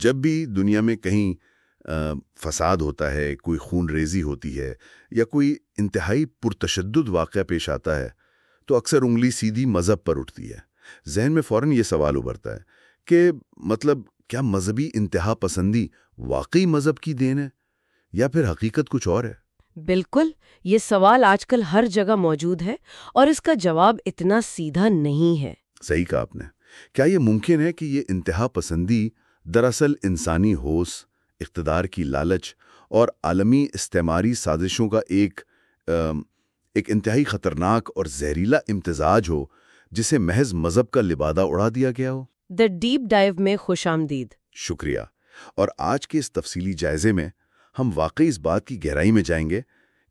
جب بھی دنیا میں کہیں فساد ہوتا ہے کوئی خون ریزی ہوتی ہے یا کوئی انتہائی پرتشدد واقعہ پیش آتا ہے تو اکثر انگلی سیدھی مذہب پر اٹھتی ہے۔ ذہن میں فوراً یہ سوال ابھرتا ہے کہ مطلب کیا مذہبی انتہا پسندی واقعی مذہب کی دین ہے یا پھر حقیقت کچھ اور ہے؟ بالکل یہ سوال آج کل ہر جگہ موجود ہے اور اس کا جواب اتنا سیدھا نہیں ہے۔ صحیح کہا آپ نے۔ کیا یہ ممکن ہے کہ یہ انتہا پسندی دراصل انسانی ہوس اقتدار کی لالچ اور عالمی استعماری سازشوں کا ایک ایک انتہائی خطرناک اور زہریلا امتزاج ہو جسے محض مذہب کا لبادہ اڑا دیا گیا ہو۔ دا ڈیپ ڈائیو میں خوش آمدید۔ شکریہ۔ اور آج کے اس تفصیلی جائزے میں ہم واقعی اس بات کی گہرائی میں جائیں گے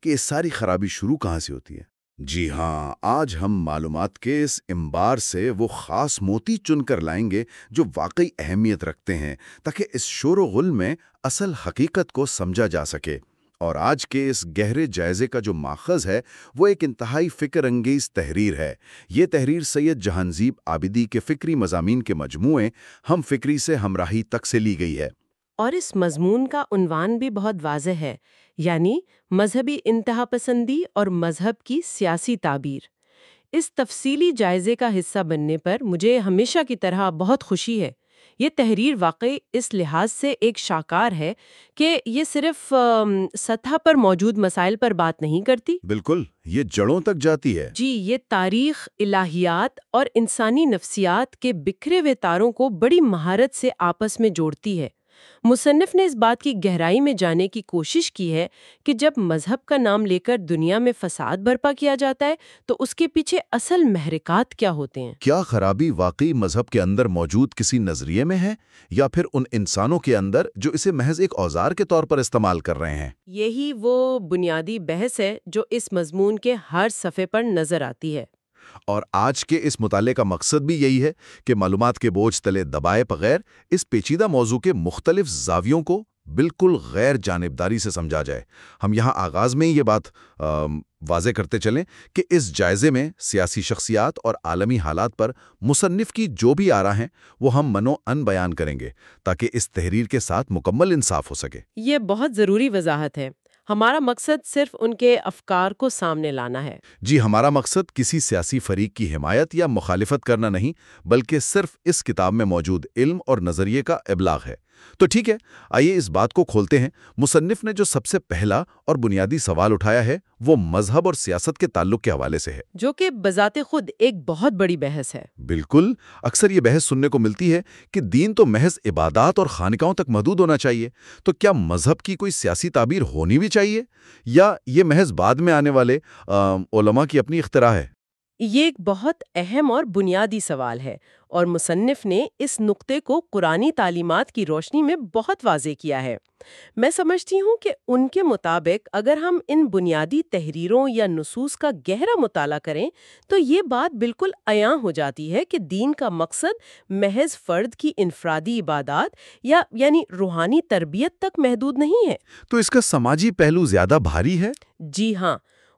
کہ اس ساری خرابی شروع کہاں سے ہوتی ہے۔ جی ہاں آج ہم معلومات کے اس امبار سے وہ خاص موتی چن کر لائیں گے جو واقعی اہمیت رکھتے ہیں تاکہ اس شور و غل میں اصل حقیقت کو سمجھا جا سکے۔ اور آج کے اس گہرے جائزے کا جو ماخذ ہے، وہ ایک انتہائی فکر انگیز تحریر ہے۔ یہ تحریر سید جہانزیب آبدی کے فکری مضامین کے مجموعے ہم فکری سے ہمراہی تک سے لی گئی ہے۔ اور اس مضمون کا عنوان بھی بہت واضح ہے یعنی مذہبی انتہا پسندی اور مذہب کی سیاسی تعبیر۔ اس تفصیلی جائزے کا حصہ بننے پر مجھے ہمیشہ کی طرح بہت خوشی ہے۔ یہ تحریر واقعی اس لحاظ سے ایک شاکار ہے کہ یہ صرف سطح پر موجود مسائل پر بات نہیں کرتی۔ بالکل یہ جڑوں تک جاتی ہے۔ جی یہ تاریخ الہیات اور انسانی نفسیات کے بکھرے ہوئے تاروں کو بڑی مہارت سے آپس میں جوڑتی ہے۔ مصنف نے اس بات کی گہرائی میں جانے کی کوشش کی ہے کہ جب مذہب کا نام لے کر دنیا میں فساد برپا کیا جاتا ہے تو اس کے پیچھے اصل محرکات کیا ہوتے ہیں؟ کیا خرابی واقعی مذہب کے اندر موجود کسی نظریے میں ہے یا پھر ان انسانوں کے اندر جو اسے محض ایک اوزار کے طور پر استعمال کر رہے ہیں؟ یہی وہ بنیادی بحث ہے جو اس مضمون کے ہر صفحے پر نظر آتی ہے۔ اور آج کے اس مطالعے کا مقصد بھی یہی ہے کہ معلومات کے بوجھ تلے دبائے بغیر اس پیچیدہ موضوع کے مختلف زاویوں کو بالکل غیر جانبداری سے سمجھا جائے۔ ہم یہاں آغاز میں ہی یہ بات واضح کرتے چلیں کہ اس جائزے میں سیاسی شخصیات اور عالمی حالات پر مصنف کی جو بھی آرا ہیں، وہ ہم منو ان بیان کریں گے تاکہ اس تحریر کے ساتھ مکمل انصاف ہو سکے۔ یہ بہت ضروری وضاحت ہے۔ ہمارا مقصد صرف ان کے افکار کو سامنے لانا ہے۔ جی ہمارا مقصد کسی سیاسی فریق کی حمایت یا مخالفت کرنا نہیں، بلکہ صرف اس کتاب میں موجود علم اور نظریے کا ابلاغ ہے۔ تو ٹھیک ہے آئیے اس بات کو کھولتے ہیں۔ مصنف نے جو سب سے پہلا اور بنیادی سوال اٹھایا ہے وہ مذہب اور سیاست کے تعلق کے حوالے سے ہے۔ جو کہ بذات خود ایک بہت بڑی بحث ہے۔ بالکل اکثر یہ بحث سننے کو ملتی ہے کہ دین تو محض عبادات اور خانقاہوں تک محدود ہونا چاہیے تو کیا مذہب کی کوئی سیاسی تعبیر ہونی بھی چاہیے؟ یا یہ محض بعد میں آنے والے علماء کی اپنی اختراع ہے؟ یہ ایک بہت اہم اور بنیادی سوال ہے اور مصنف نے اس نقطے کو قرآنی تعلیمات کی روشنی میں بہت واضح کیا ہے۔ میں سمجھتی ہوں کہ ان کے مطابق اگر ہم ان بنیادی تحریروں یا نصوص کا گہرا مطالعہ کریں تو یہ بات بالکل عیاں ہو جاتی ہے کہ دین کا مقصد محض فرد کی انفرادی عبادات یا یعنی روحانی تربیت تک محدود نہیں ہے۔ تو اس کا سماجی پہلو زیادہ بھاری ہے؟ جی ہاں۔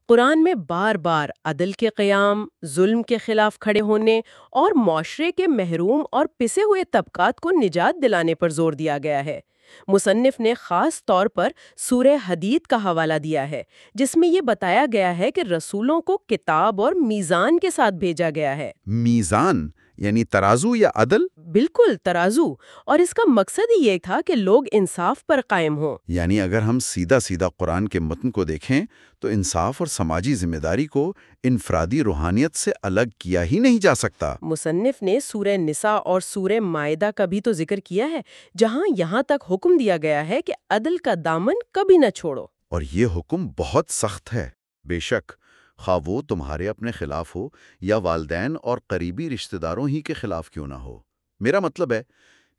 قرآن میں بار بار عدل کے قیام، ظلم کے خلاف کھڑے ہونے اور معاشرے کے محروم اور پسے ہوئے طبقات کو نجات دلانے پر زور دیا گیا ہے۔ مصنف نے خاص طور پر سورہ حدید کا حوالہ دیا ہے، جس میں یہ بتایا گیا ہے کہ رسولوں کو کتاب اور میزان کے ساتھ بھیجا گیا ہے۔ میزان؟ یعنی ترازو یا عدل؟ بالکل ترازو۔ اور اس کا مقصد ہی یہ تھا کہ لوگ انصاف پر قائم ہوں۔ یعنی اگر ہم سیدھا سیدھا قرآن کے متن کو دیکھیں تو انصاف اور سماجی ذمہ داری کو انفرادی روحانیت سے الگ کیا ہی نہیں جا سکتا۔ مصنف نے سورہ نساء اور سورہ معدہ کا بھی تو ذکر کیا ہے جہاں یہاں تک حکم دیا گیا ہے کہ عدل کا دامن کبھی نہ چھوڑو۔ اور یہ حکم بہت سخت ہے۔ بے شک۔ خواہ وہ تمہارے اپنے خلاف ہو یا والدین اور قریبی رشتہ داروں ہی کے خلاف کیوں نہ ہو۔ میرا مطلب ہے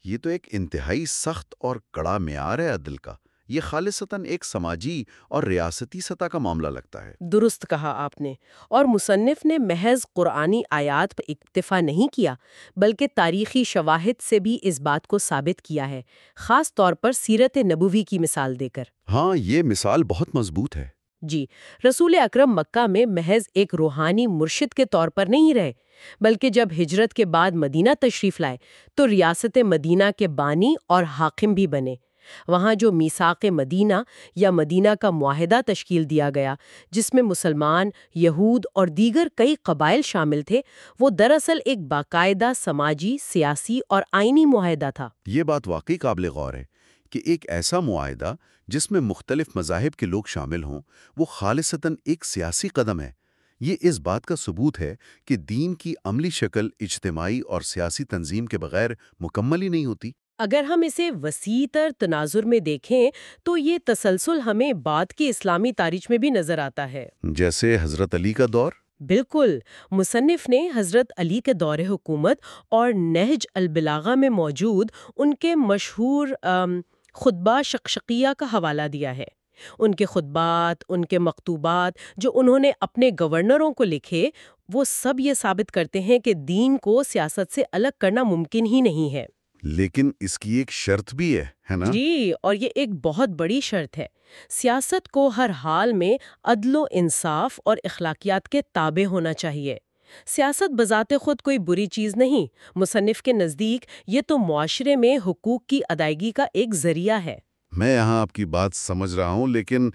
یہ تو ایک انتہائی سخت اور کڑا معیار ہے عدل کا۔ یہ خالصتاً ایک سماجی اور ریاستی سطح کا معاملہ لگتا ہے۔ درست کہا آپ نے۔ اور مصنف نے محض قرآنی آیات پر اکتفا نہیں کیا بلکہ تاریخی شواہد سے بھی اس بات کو ثابت کیا ہے خاص طور پر سیرت نبوی کی مثال دے کر۔ ہاں یہ مثال بہت مضبوط ہے۔ جی رسول اکرم مکہ میں محض ایک روحانی مرشد کے طور پر نہیں رہے، بلکہ جب ہجرت کے بعد مدینہ تشریف لائے تو ریاست مدینہ کے بانی اور حاکم بھی بنے۔ وہاں جو میساق مدینہ یا مدینہ کا معاہدہ تشکیل دیا گیا، جس میں مسلمان، یہود اور دیگر کئی قبائل شامل تھے، وہ دراصل ایک باقاعدہ سماجی، سیاسی اور آئینی معاہدہ تھا۔ یہ بات واقعی قابل غور ہے۔ کہ ایک ایسا معاہدہ جس میں مختلف مذاہب کے لوگ شامل ہوں وہ خالصتاً ایک سیاسی قدم ہے۔ یہ اس بات کا ثبوت ہے کہ دین کی عملی شکل اجتماعی اور سیاسی تنظیم کے بغیر مکمل ہی نہیں ہوتی۔ اگر ہم اسے وسیع تر تناظر میں دیکھیں تو یہ تسلسل ہمیں بعد کی اسلامی تاریخ میں بھی نظر آتا ہے۔ جیسے حضرت علی کا دور؟ بالکل۔ مصنف نے حضرت علی کے دور حکومت اور نہج البلاغا میں موجود ان کے مشہور خطبہ شقشقیہ کا حوالہ دیا ہے۔ ان کے خطبات ان کے مکتوبات جو انہوں نے اپنے گورنروں کو لکھے وہ سب یہ ثابت کرتے ہیں کہ دین کو سیاست سے الگ کرنا ممکن ہی نہیں ہے۔ لیکن اس کی ایک شرط بھی ہے ہے نا؟ جی اور یہ ایک بہت بڑی شرط ہے۔ سیاست کو ہر حال میں عدل و انصاف اور اخلاقیات کے تابع ہونا چاہیے۔ سیاست بذات خود کوئی بری چیز نہیں۔ مصنف کے نزدیک یہ تو معاشرے میں حقوق کی ادائیگی کا ایک ذریعہ ہے۔ میں یہاں آپ کی بات سمجھ رہا ہوں لیکن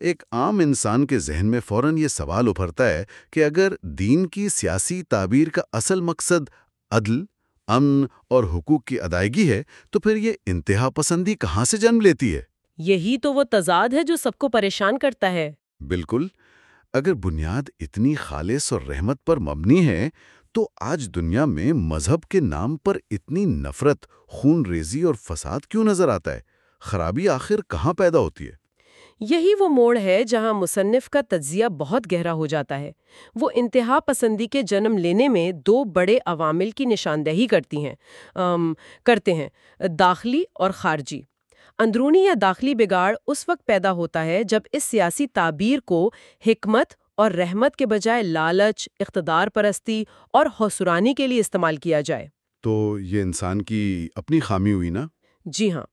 ایک عام انسان کے ذہن میں فوراً یہ سوال ابھرتا ہے کہ اگر دین کی سیاسی تعبیر کا اصل مقصد عدل امن اور حقوق کی ادائیگی ہے تو پھر یہ انتہا پسندی کہاں سے جنم لیتی ہے؟ یہی تو وہ تضاد ہے جو سب کو پریشان کرتا ہے۔ بالکل۔ اگر بنیاد اتنی خالص اور رحمت پر مبنی ہے، تو آج دنیا میں مذہب کے نام پر اتنی نفرت، خون ریزی اور فساد کیوں نظر آتا ہے؟ خرابی آخر کہاں پیدا ہوتی ہے؟ یہی وہ موڑ ہے جہاں مصنف کا تجزیہ بہت گہرا ہو جاتا ہے۔ وہ انتہا پسندی کے جنم لینے میں دو بڑے عوامل کی نشاندہی کرتی ہیں کرتے ہیں، داخلی اور خارجی۔ اندرونی یا داخلی بگاڑ اس وقت پیدا ہوتا ہے جب اس سیاسی تعبیر کو حکمت اور رحمت کے بجائے لالچ اقتدار پرستی اور حوصرانی کے لیے استعمال کیا جائے۔ تو یہ انسان کی اپنی خامی ہوئی نا؟ جی ہاں۔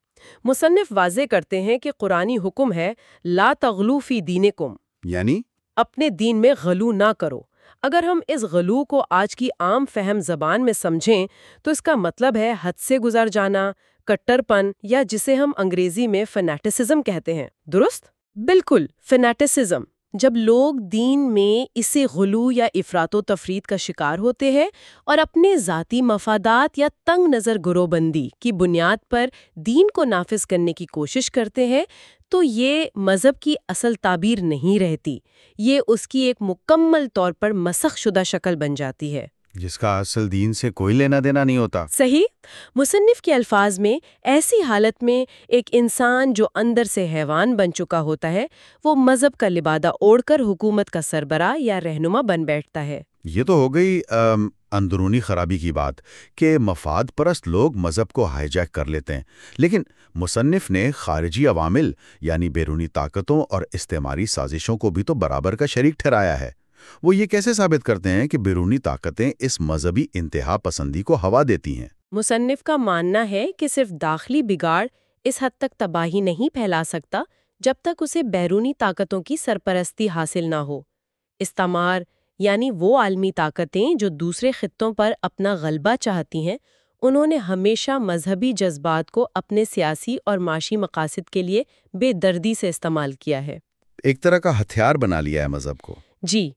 مصنف واضح کرتے ہیں کہ قرآنی حکم ہے لا تغلو فی دینکم۔ یعنی؟ اپنے دین میں غلو نہ کرو۔ اگر ہم اس غلو کو آج کی عام فہم زبان میں سمجھیں تو اس کا مطلب ہے حد سے گزر جانا کٹر پن یا جسے ہم انگریزی میں فنیٹسزم کہتے ہیں۔ درست؟ بالکل، فنیٹسزم۔ جب لوگ دین میں اسے غلو یا افراد و تفرید کا شکار ہوتے ہیں اور اپنے ذاتی مفادات یا تنگ نظر گروہ بندی کی بنیاد پر دین کو نافذ کرنے کی کوشش کرتے ہیں، تو یہ مذہب کی اصل تعبیر نہیں رہتی۔ یہ اس کی ایک مکمل طور پر مسخ شدہ شکل بن جاتی ہے۔ جس کا اصل دین سے کوئی لینا دینا نہیں ہوتا۔ صحیح؟ مصنف کے الفاظ میں ایسی حالت میں ایک انسان جو اندر سے حیوان بن چکا ہوتا ہے وہ مذہب کا لبادہ اوڑھ کر حکومت کا سربراہ یا رہنما بن بیٹھتا ہے۔ یہ تو ہو گئی اندرونی خرابی کی بات کہ مفاد پرست لوگ مذہب کو ہائی جیک کر لیتے ہیں۔ لیکن مصنف نے خارجی عوامل یعنی بیرونی طاقتوں اور استعماری سازشوں کو بھی تو برابر کا شریک ٹھہرایا ہے۔ وہ یہ کیسے ثابت کرتے ہیں کہ بیرونی طاقتیں اس مذہبی انتہا پسندی کو ہوا دیتی ہیں؟ مصنف کا ماننا ہے کہ صرف داخلی بگاڑ اس حد تک تباہی نہیں پھیلا سکتا جب تک اسے بیرونی طاقتوں کی سرپرستی حاصل نہ ہو۔ استعمار یعنی وہ عالمی طاقتیں جو دوسرے خطوں پر اپنا غلبہ چاہتی ہیں انہوں نے ہمیشہ مذہبی جذبات کو اپنے سیاسی اور معاشی مقاصد کے لیے بے دردی سے استعمال کیا ہے۔ ایک طرح کا ہتھیار بنا لیا ہے مذہب کو۔ جی۔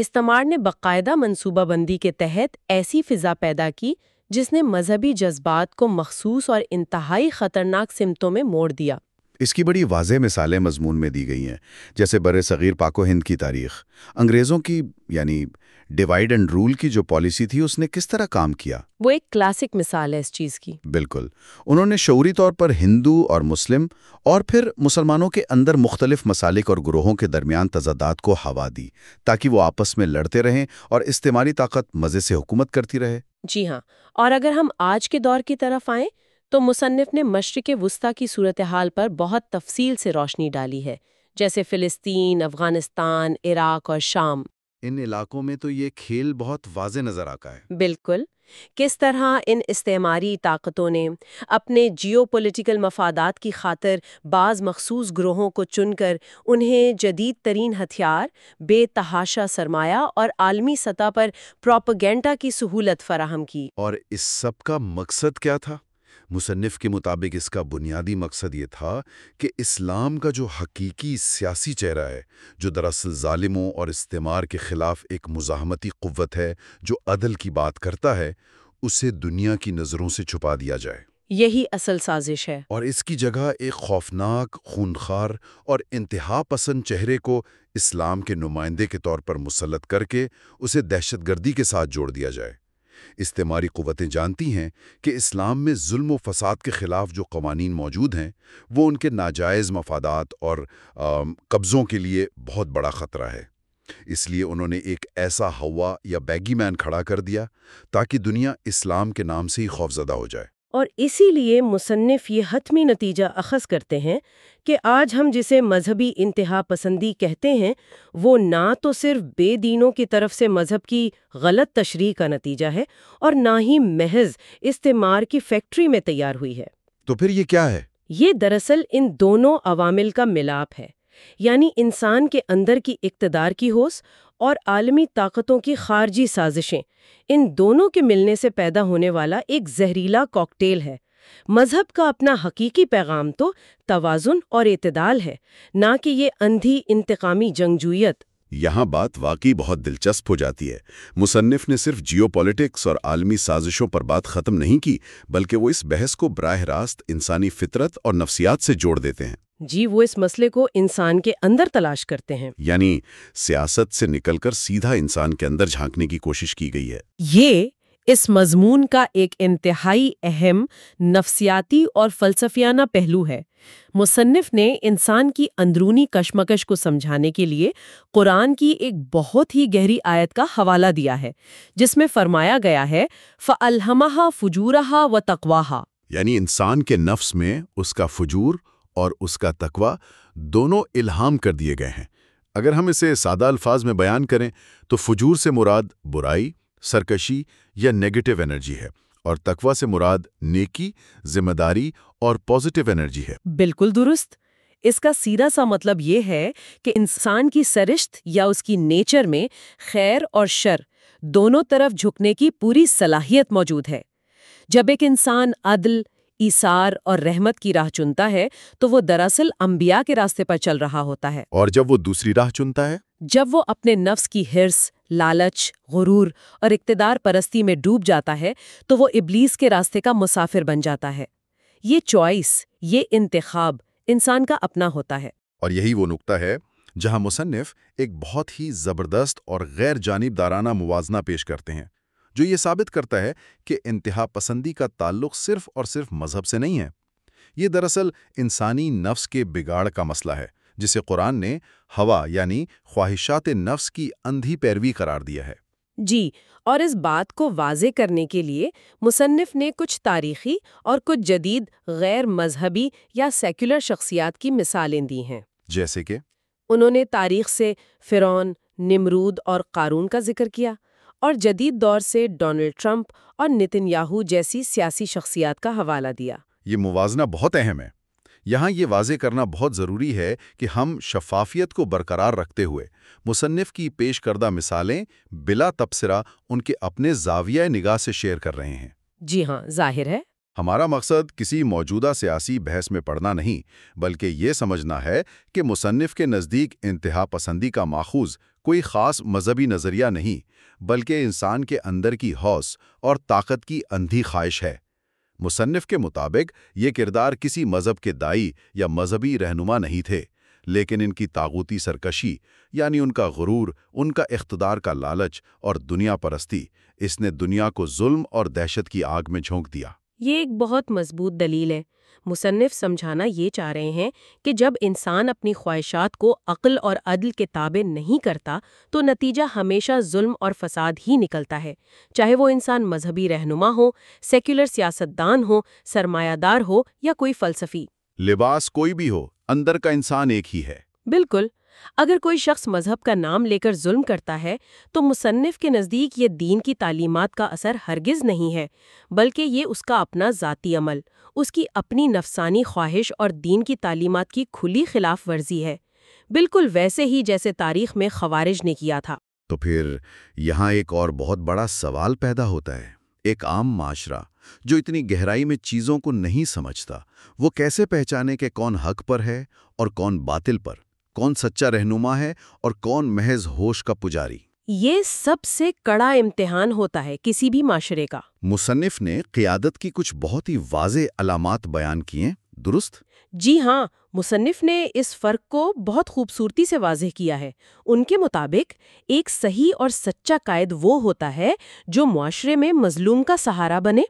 استعمار نے باقاعدہ منصوبہ بندی کے تحت ایسی فضا پیدا کی جس نے مذہبی جذبات کو مخصوص اور انتہائی خطرناک سمتوں میں موڑ دیا۔ اس کی بڑی واضح مثالیں مضمون میں دی گئی ہیں، جیسے بر صغیر پاک و ہند کی تاریخ، انگریزوں کی یعنی ڈیوائڈ اینڈ رول کی جو پالیسی تھی اس نے کس طرح کام کیا؟ وہ ایک کلاسک مثال ہے اس چیز کی۔ بالکل۔ انہوں نے شعوری طور پر ہندو اور مسلم اور پھر مسلمانوں کے اندر مختلف مسالک اور گروہوں کے درمیان تضادات کو ہوا دی تاکہ وہ آپس میں لڑتے رہیں اور استعمالی طاقت مزے سے حکومت کرتی رہے۔ جی ہاں۔ اور اگر ہم آج کے دور کی طرف آئیں تو مصنف نے مشرق وسطی کی صورتحال پر بہت تفصیل سے روشنی ڈالی ہے جیسے فلسطین افغانستان عراق اور شام۔ ان علاقوں میں تو یہ کھیل بہت واضح نظر آتا ہے۔ بالکل۔ کس طرح ان استعماری طاقتوں نے اپنے جیو پولیٹیکل مفادات کی خاطر بعض مخصوص گروہوں کو چن کر انہیں جدید ترین ہتھیار بے تحاشا سرمایہ اور عالمی سطح پر پروپگینڈا کی سہولت فراہم کی۔ اور اس سب کا مقصد کیا تھا؟ مصنف کے مطابق اس کا بنیادی مقصد یہ تھا کہ اسلام کا جو حقیقی سیاسی چہرہ ہے جو دراصل ظالموں اور استعمار کے خلاف ایک مزاحمتی قوت ہے جو عدل کی بات کرتا ہے اسے دنیا کی نظروں سے چھپا دیا جائے۔ یہی اصل سازش ہے۔ اور اس کی جگہ ایک خوفناک خونخوار اور انتہا پسند چہرے کو اسلام کے نمائندے کے طور پر مسلط کر کے اسے دہشت گردی کے ساتھ جوڑ دیا جائے۔ استعماری قوتیں جانتی ہیں کہ اسلام میں ظلم و فساد کے خلاف جو قوانین موجود ہیں، وہ ان کے ناجائز مفادات اور قبضوں کے لیے بہت بڑا خطرہ ہے۔ اس لیے انہوں نے ایک ایسا ہوا یا بیگی مین کھڑا کر دیا تاکہ دنیا اسلام کے نام سے ہی خوفزدہ ہو جائے۔ اور اسی لیے مصنف یہ حتمی نتیجہ اخذ کرتے ہیں کہ آج ہم جسے مذہبی انتہا پسندی کہتے ہیں وہ نہ تو صرف بے دینوں کی طرف سے مذہب کی غلط تشریح کا نتیجہ ہے اور نہ ہی محض استعمار کی فیکٹری میں تیار ہوئی ہے۔ تو پھر یہ کیا ہے؟ یہ دراصل ان دونوں عوامل کا ملاپ ہے یعنی انسان کے اندر کی اقتدار کی ہوس اور عالمی طاقتوں کی خارجی سازشیں۔ ان دونوں کے ملنے سے پیدا ہونے والا ایک زہریلا کاکٹیل ہے۔ مذہب کا اپنا حقیقی پیغام تو توازن اور اعتدال ہے، نہ کہ یہ اندھی انتقامی جنگجویت۔ یہاں بات واقعی بہت دلچسپ ہو جاتی ہے۔ مصنف نے صرف جیو پالیٹکس اور عالمی سازشوں پر بات ختم نہیں کی، بلکہ وہ اس بحث کو براہ راست انسانی فطرت اور نفسیات سے جوڑ دیتے ہیں۔ جی وہ اس مسئلے کو انسان کے اندر تلاش کرتے ہیں۔ یعنی سیاست سے نکل کر سیدھا انسان کے اندر جھانکنے کی کوشش کی گئی ہے۔ یہ اس مضمون کا ایک انتہائی اہم نفسیاتی اور فلسفیانہ پہلو ہے۔ مصنف نے انسان کی اندرونی کشمکش کو سمجھانے کے لیے قرآن کی ایک بہت ہی گہری آیت کا حوالہ دیا ہے جس میں فرمایا گیا ہے فَأَلْهَمَهَا فُجُورَهَا وَتَقْوَاهَا۔ یعنی انسان کے نفس میں اس کا فجور اور اس کا تقوی دونوں الہام کر دیے گئے ہیں۔ اگر ہم اسے سادہ الفاظ میں بیان کریں تو فجور سے مراد برائی، سرکشی یا نیگیٹو انرجی ہے اور تقوی سے مراد نیکی، ذمہ داری اور پازیٹیو انرجی ہے۔ بالکل درست۔ اس کا سیدھا سا مطلب یہ ہے کہ انسان کی سرشت یا اس کی نیچر میں خیر اور شر دونوں طرف جھکنے کی پوری صلاحیت موجود ہے۔ جب ایک انسان عدل ایسار اور رحمت کی راہ چنتا ہے تو وہ دراصل انبیاء کے راستے پر چل رہا ہوتا ہے۔ اور جب وہ دوسری راہ چنتا ہے؟ جب وہ اپنے نفس کی ہرس لالچ غرور اور اقتدار پرستی میں ڈوب جاتا ہے تو وہ ابلیس کے راستے کا مسافر بن جاتا ہے۔ یہ چوائس یہ انتخاب انسان کا اپنا ہوتا ہے۔ اور یہی وہ نقطہ ہے جہاں مصنف ایک بہت ہی زبردست اور غیر جانبدارانہ موازنہ پیش کرتے ہیں۔ جو یہ ثابت کرتا ہے کہ انتہا پسندی کا تعلق صرف اور صرف مذہب سے نہیں ہے۔ یہ دراصل انسانی نفس کے بگاڑ کا مسئلہ ہے جسے قرآن نے ہوا یعنی خواہشات نفس کی اندھی پیروی قرار دیا ہے۔ جی اور اس بات کو واضح کرنے کے لیے مصنف نے کچھ تاریخی اور کچھ جدید غیر مذہبی یا سیکولر شخصیات کی مثالیں دی ہیں۔ جیسے کہ؟ انہوں نے تاریخ سے فرون نمرود اور قارون کا ذکر کیا۔ اور جدید دور سے ڈونلڈ ٹرمپ اور نتن یاہو جیسی سیاسی شخصیات کا حوالہ دیا۔ یہ موازنہ بہت اہم ہے۔ یہاں یہ واضح کرنا بہت ضروری ہے کہ ہم شفافیت کو برقرار رکھتے ہوئے مصنف کی پیش کردہ مثالیں بلا تبصرہ ان کے اپنے زاویہ نگاہ سے شیئر کر رہے ہیں۔ جی ہاں ظاہر ہے۔ ہمارا مقصد کسی موجودہ سیاسی بحث میں پڑھنا نہیں بلکہ یہ سمجھنا ہے کہ مصنف کے نزدیک انتہا پسندی کا ماخوذ کوئی خاص مذہبی نظریہ نہیں، بلکہ انسان کے اندر کی حوص اور طاقت کی اندھی خواہش ہے۔ مصنف کے مطابق، یہ کردار کسی مذہب کے دائی یا مذہبی رہنما نہیں تھے، لیکن ان کی تاغوتی سرکشی یعنی ان کا غرور، ان کا اقتدار کا لالچ اور دنیا پرستی، اس نے دنیا کو ظلم اور دہشت کی آگ میں جھونک دیا۔ یہ ایک بہت مضبوط دلیل ہے۔ مصنف سمجھانا یہ چاہ رہے ہیں کہ جب انسان اپنی خواہشات کو عقل اور عدل کے تابع نہیں کرتا تو نتیجہ ہمیشہ ظلم اور فساد ہی نکلتا ہے۔ چاہے وہ انسان مذہبی رہنما ہو سیکولر سیاستدان ہو سرمایہ دار ہو یا کوئی فلسفی۔ لباس کوئی بھی ہو اندر کا انسان ایک ہی ہے۔ بالکل۔ اگر کوئی شخص مذہب کا نام لے کر ظلم کرتا ہے، تو مصنف کے نزدیک یہ دین کی تعلیمات کا اثر ہرگز نہیں ہے، بلکہ یہ اس کا اپنا ذاتی عمل، اس کی اپنی نفسانی خواہش اور دین کی تعلیمات کی کھلی خلاف ورزی ہے۔ بالکل ویسے ہی جیسے تاریخ میں خوارج نے کیا تھا۔ تو پھر یہاں ایک اور بہت بڑا سوال پیدا ہوتا ہے۔ ایک عام معاشرہ جو اتنی گہرائی میں چیزوں کو نہیں سمجھتا، وہ کیسے پہچانے کہ کون حق پر ہے اور کون باطل پر؟ کون سچا رہنما ہے اور کون محض ہوش کا پجاری؟ یہ سب سے کڑا امتحان ہوتا ہے کسی بھی معاشرے کا۔ مصنف نے قیادت کی کچھ بہت ہی واضح علامات بیان کیے درست؟ جی ہاں مصنف نے اس فرق کو بہت خوبصورتی سے واضح کیا ہے۔ ان کے مطابق ایک صحیح اور سچا قائد وہ ہوتا ہے جو معاشرے میں مظلوم کا سہارا بنے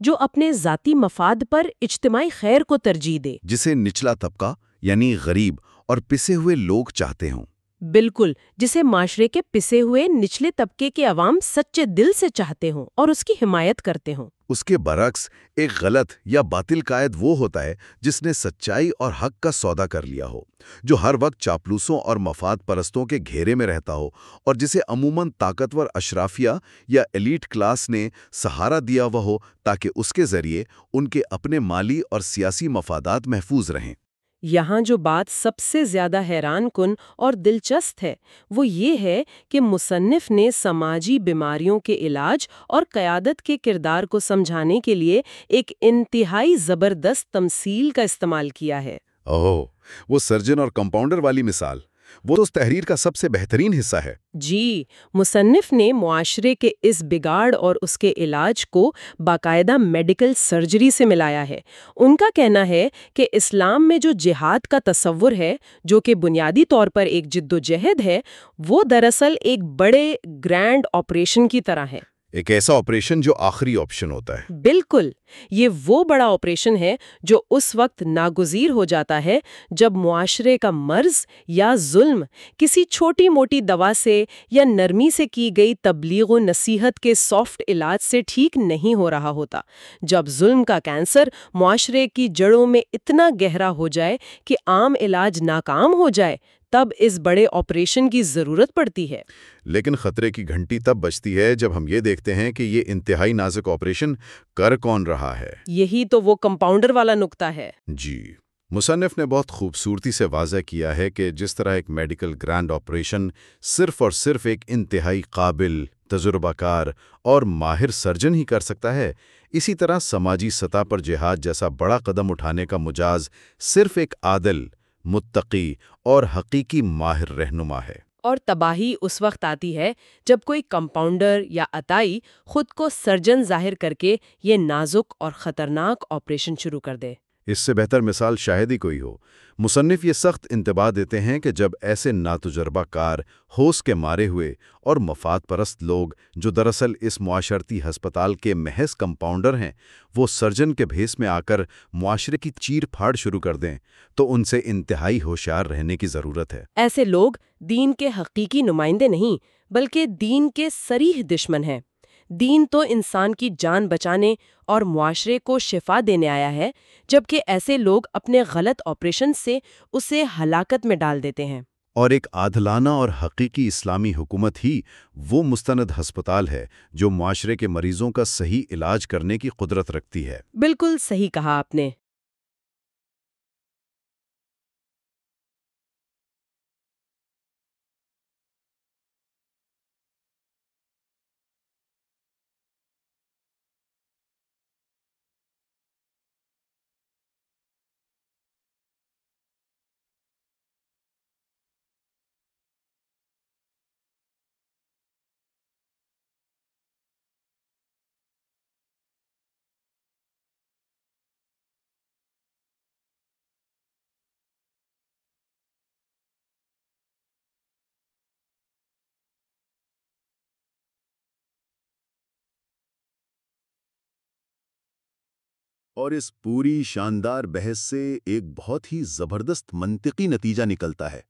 جو اپنے ذاتی مفاد پر اجتماعی خیر کو ترجیح دے۔ جسے نچلا طبقہ یعنی غریب اور پسے ہوئے لوگ چاہتے ہوں۔ بالکل جسے معاشرے کے پسے ہوئے نچلے طبقے کے عوام سچے دل سے چاہتے ہوں اور اس کی حمایت کرتے ہوں۔ اس کے برعکس ایک غلط یا باطل قائد وہ ہوتا ہے جس نے سچائی اور حق کا سودا کر لیا ہو جو ہر وقت چاپلوسوں اور مفاد پرستوں کے گھیرے میں رہتا ہو اور جسے عموماً طاقتور اشرافیہ یا ایلیٹ کلاس نے سہارا دیا ہوا ہو تاکہ اس کے ذریعے ان کے اپنے مالی اور سیاسی مفادات محفوظ رہیں۔ یہاں جو بات سب سے زیادہ حیران کن اور دلچسپ ہے، وہ یہ ہے کہ مصنف نے سماجی بیماریوں کے علاج اور قیادت کے کردار کو سمجھانے کے لیے ایک انتہائی زبردست تمثیل کا استعمال کیا ہے۔ اوہ، وہ سرجن اور کمپاؤنڈر والی مثال۔ وہ تو اس تحریر کا سب سے بہترین حصہ ہے۔ جی مصنف نے معاشرے کے اس بگاڑ اور اس کے علاج کو باقاعدہ میڈیکل سرجری سے ملایا ہے۔ ان کا کہنا ہے کہ اسلام میں جو جہاد کا تصور ہے، جو کہ بنیادی طور پر ایک جد و جہد ہے، وہ دراصل ایک بڑے گرینڈ آپریشن کی طرح ہے۔ ایک ایسا آپریشن جو آخری آپشن ہوتا ہے۔ بالکل۔ یہ وہ بڑا آپریشن ہے جو اس وقت ناگزیر ہو جاتا ہے جب معاشرے کا مرض یا ظلم کسی چھوٹی موٹی دوا سے یا نرمی سے کی گئی تبلیغ و نصیحت کے سافٹ علاج سے ٹھیک نہیں ہو رہا ہوتا۔ جب ظلم کا کینسر معاشرے کی جڑوں میں اتنا گہرا ہو جائے کہ عام علاج ناکام ہو جائے تب اس بڑے آپریشن کی ضرورت پڑتی ہے۔ لیکن خطرے کی گھنٹی تب بچتی ہے جب ہم یہ دیکھتے ہیں کہ یہ انتہائی نازک آپریشن کر کون رہا ہے۔ یہی تو وہ کمپاؤنڈر والا نقطہ ہے۔ جی مصنف نے بہت خوبصورتی سے واضح کیا ہے کہ جس طرح ایک میڈیکل گرانڈ آپریشن صرف اور صرف ایک انتہائی قابل تجربہ کار اور ماہر سرجن ہی کر سکتا ہے اسی طرح سماجی سطح پر جہاد جیسا بڑا قدم اٹھانے کا مجاز صرف ایک عادل متقی اور حقیقی ماہر رہنما ہے۔ اور تباہی اس وقت آتی ہے جب کوئی کمپاؤنڈر یا اتائی خود کو سرجن ظاہر کر کے یہ نازک اور خطرناک آپریشن شروع کر دے۔ اس سے بہتر مثال شاید ہی کوئی ہو۔ مصنف یہ سخت انتباہ دیتے ہیں کہ جب ایسے ناتجربہ کار ہوس کے مارے ہوئے اور مفاد پرست لوگ جو دراصل اس معاشرتی ہسپتال کے محض کمپاؤنڈر ہیں، وہ سرجن کے بھیس میں آ کر معاشرے کی چیر پھاڑ شروع کر دیں، تو ان سے انتہائی ہوشیار رہنے کی ضرورت ہے۔ ایسے لوگ دین کے حقیقی نمائندے نہیں، بلکہ دین کے سریح دشمن ہیں۔ دین تو انسان کی جان بچانے اور معاشرے کو شفا دینے آیا ہے جبکہ ایسے لوگ اپنے غلط آپریشن سے اسے ہلاکت میں ڈال دیتے ہیں۔ اور ایک عادلانہ اور حقیقی اسلامی حکومت ہی وہ مستند ہسپتال ہے جو معاشرے کے مریضوں کا صحیح علاج کرنے کی قدرت رکھتی ہے۔ بالکل صحیح کہا آپ نے۔ اور اس پوری شاندار بحث سے ایک بہت ہی زبردست منطقی نتیجہ نکلتا ہے۔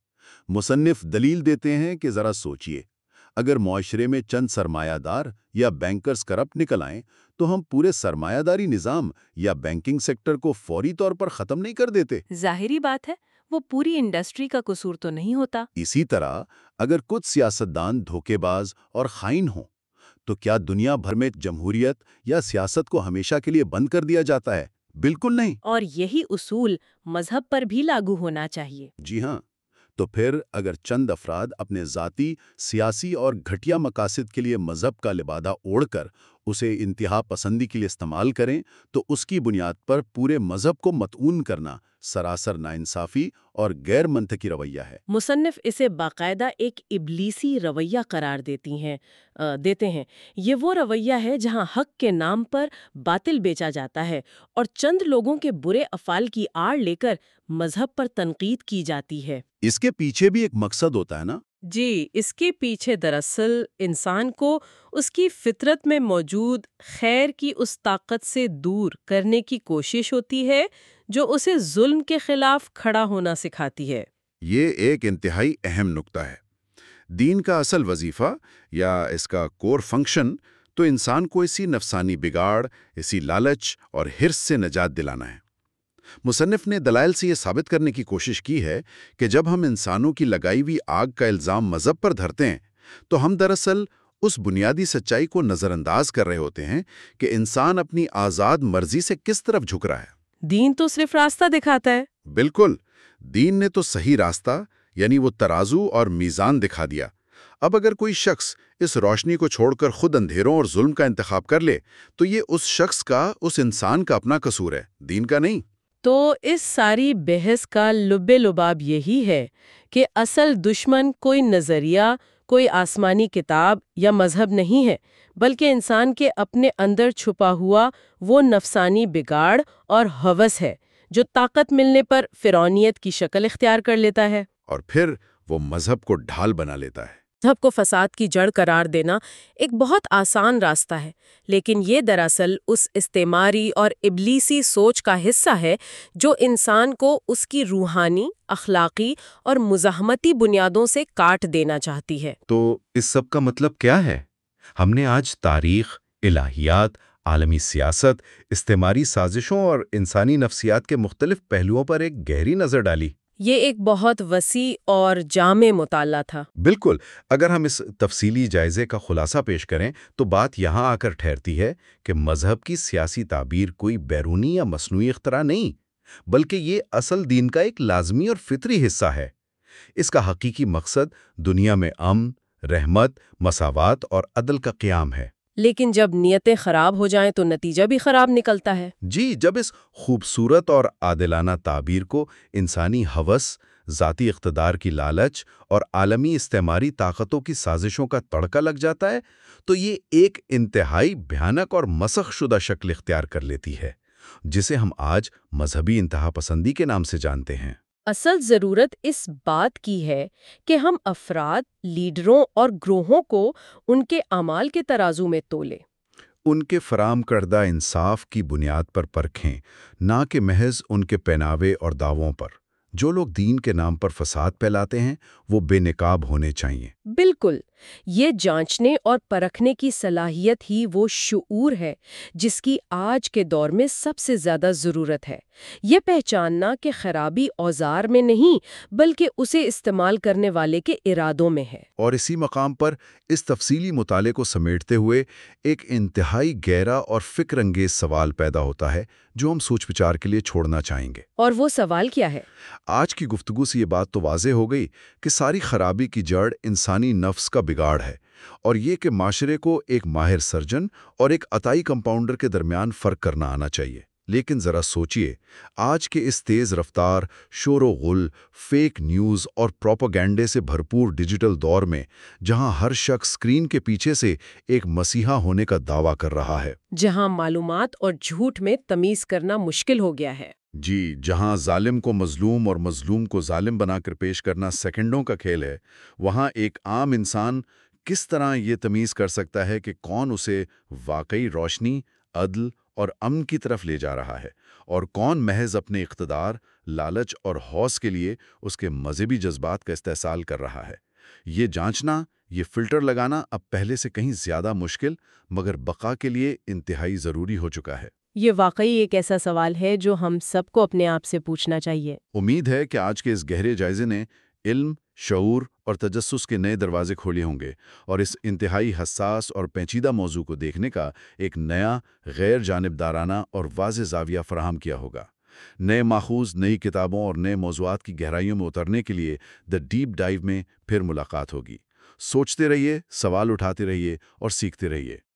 مصنف دلیل دیتے ہیں کہ ذرا سوچئے اگر معاشرے میں چند سرمایہ دار یا بینکرز کرپٹ نکل آئیں تو ہم پورے سرمایہ داری نظام یا بینکنگ سیکٹر کو فوری طور پر ختم نہیں کر دیتے۔ ظاہری بات ہے وہ پوری انڈسٹری کا قصور تو نہیں ہوتا۔ اسی طرح اگر کچھ سیاستدان دھوکے باز اور خائن ہوں تو کیا دنیا بھر میں جمہوریت یا سیاست کو ہمیشہ کے لیے بند کر دیا جاتا ہے؟ بالکل نہیں۔ اور یہی اصول مذہب پر بھی لاگو ہونا چاہیے۔ جی ہاں۔ تو پھر اگر چند افراد اپنے ذاتی سیاسی اور گھٹیا مقاصد کے لیے مذہب کا لبادہ اوڑھ کر اسے انتہا پسندی کے لیے استعمال کریں تو اس کی بنیاد پر پورے مذہب کو متعون کرنا سراسر ناانصافی اور غیر منطقی رویہ ہے۔ مصنف اسے باقاعدہ ایک ابلیسی رویہ قرار دیتی ہیں دیتے ہیں۔ یہ وہ رویہ ہے جہاں حق کے نام پر باطل بیچا جاتا ہے اور چند لوگوں کے برے افعال کی آڑ لے کر مذہب پر تنقید کی جاتی ہے۔ اس کے پیچھے بھی ایک مقصد ہوتا ہے نا؟ جی اس کے پیچھے دراصل انسان کو اس کی فطرت میں موجود خیر کی اس طاقت سے دور کرنے کی کوشش ہوتی ہے جو اسے ظلم کے خلاف کھڑا ہونا سکھاتی ہے۔ یہ ایک انتہائی اہم نکتہ ہے۔ دین کا اصل وظیفہ یا اس کا کور فنکشن تو انسان کو اسی نفسانی بگاڑ، اسی لالچ اور ہرس سے نجات دلانا ہے۔ مصنف نے دلائل سے یہ ثابت کرنے کی کوشش کی ہے کہ جب ہم انسانوں کی لگائی ہوئی آگ کا الزام مذہب پر دھرتے ہیں تو ہم دراصل اس بنیادی سچائی کو نظر انداز کر رہے ہوتے ہیں کہ انسان اپنی آزاد مرضی سے کس طرف جھک رہا ہے۔ دین تو صرف راستہ دکھاتا ہے۔ بالکل دین نے تو صحیح راستہ یعنی وہ ترازو اور میزان دکھا دیا۔ اب اگر کوئی شخص اس روشنی کو چھوڑ کر خود اندھیروں اور ظلم کا انتخاب کر لے تو یہ اس شخص کا اس انسان کا اپنا قصور ہے۔ دین کا نہیں۔ تو اس ساری بحث کا لب لباب یہی ہے کہ اصل دشمن کوئی نظریہ، کوئی آسمانی کتاب یا مذہب نہیں ہے، بلکہ انسان کے اپنے اندر چھپا ہوا وہ نفسانی بگاڑ اور حوث ہے جو طاقت ملنے پر فرونیت کی شکل اختیار کر لیتا ہے۔ اور پھر وہ مذہب کو ڈھال بنا لیتا ہے۔ مذہب کو فساد کی جڑ قرار دینا ایک بہت آسان راستہ ہے، لیکن یہ دراصل اس استعماری اور ابلیسی سوچ کا حصہ ہے جو انسان کو اس کی روحانی، اخلاقی اور مزاحمتی بنیادوں سے کاٹ دینا چاہتی ہے۔ تو اس سب کا مطلب کیا ہے؟ ہم نے آج تاریخ، الہیات، عالمی سیاست، استعماری سازشوں اور انسانی نفسیات کے مختلف پہلوؤں پر ایک گہری نظر ڈالی۔ یہ ایک بہت وسیع اور جامع مطالعہ تھا۔ بالکل، اگر ہم اس تفصیلی جائزے کا خلاصہ پیش کریں تو بات یہاں آ کر ٹھہرتی ہے کہ مذہب کی سیاسی تعبیر کوئی بیرونی یا مصنوعی اختراع نہیں، بلکہ یہ اصل دین کا ایک لازمی اور فطری حصہ ہے۔ اس کا حقیقی مقصد دنیا میں امن، رحمت، مساوات اور عدل کا قیام ہے۔ لیکن جب نیتیں خراب ہو جائیں تو نتیجہ بھی خراب نکلتا ہے۔ جی جب اس خوبصورت اور عادلانہ تعبیر کو انسانی حوث، ذاتی اقتدار کی لالچ اور عالمی استعماری طاقتوں کی سازشوں کا تڑکا لگ جاتا ہے، تو یہ ایک انتہائی بھیانک اور مسخ شدہ شکل اختیار کر لیتی ہے، جسے ہم آج مذہبی انتہا پسندی کے نام سے جانتے ہیں۔ اصل ضرورت اس بات کی ہے کہ ہم افراد لیڈروں اور گروہوں کو ان کے اعمال کے ترازو میں تولے۔ ان کے فراہم کردہ انصاف کی بنیاد پر پرکھیں نہ کہ محض ان کے پہناوے اور دعووں پر۔ جو لوگ دین کے نام پر فساد پھیلاتے ہیں وہ بے نقاب ہونے چاہیے بالکل۔ یہ جانچنے اور پرکھنے کی صلاحیت ہی وہ شعور ہے جس کی آج کے دور میں سب سے زیادہ ضرورت ہے۔ یہ پہچاننا کہ خرابی اوزار میں نہیں بلکہ اسے استعمال کرنے والے کے ارادوں میں ہے۔ اور اسی مقام پر اس تفصیلی مطالعے کو سمیٹتے ہوئے ایک انتہائی گہرا اور فکر انگیز سوال پیدا ہوتا ہے جو ہم سوچ وچار کے لیے چھوڑنا چاہیں گے۔ اور وہ سوال کیا ہے؟ آج کی گفتگو سے یہ بات تو واضح ہو گئی کہ ساری خرابی کی جڑ انسانی نفس کا بگاڑ ہے اور یہ کہ معاشرے کو ایک ماہر سرجن اور ایک عطائی کمپاؤنڈر کے درمیان فرق کرنا آنا چاہیے۔ لیکن ذرا سوچئے، آج کے اس تیز رفتار، شور و غل فیک نیوز اور پروپوگینڈے سے بھرپور ڈیجیٹل دور میں، جہاں ہر شخص اسکرین کے پیچھے سے ایک مسیحا ہونے کا دعویٰ کر رہا ہے۔ جہاں معلومات اور جھوٹ میں تمیز کرنا مشکل ہو گیا ہے۔ جی جہاں ظالم کو مظلوم اور مظلوم کو ظالم بنا کر پیش کرنا سیکنڈوں کا کھیل ہے، وہاں ایک عام انسان کس طرح یہ تمیز کر سکتا ہے کہ کون اسے واقعی روشنی، عدل اور امن کی طرف لے جا رہا ہے اور کون محض اپنے اقتدار، لالچ اور حوص کے لیے اس کے مذہبی جذبات کا استحصال کر رہا ہے۔ یہ جانچنا، یہ فلٹر لگانا اب پہلے سے کہیں زیادہ مشکل، مگر بقا کے لیے انتہائی ضروری ہو چکا ہے۔ یہ واقعی ایک ایسا سوال ہے جو ہم سب کو اپنے آپ سے پوچھنا چاہیے۔ امید ہے کہ آج کے اس گہرے جائزے نے علم، شعور اور تجسس کے نئے دروازے کھولے ہوں گے اور اس انتہائی حساس اور پیچیدہ موضوع کو دیکھنے کا ایک نیا، غیر جانبدارانہ اور واضح زاویہ فراہم کیا ہوگا۔ نئے ماخوذ، نئی کتابوں اور نئے موضوعات کی گہرائیوں میں اترنے کے لیے دا ڈیپ ڈائیو میں پھر ملاقات ہوگی۔ سوچتے رہیے، سوال اٹھاتے رہیے اور سیکھتے رہیے۔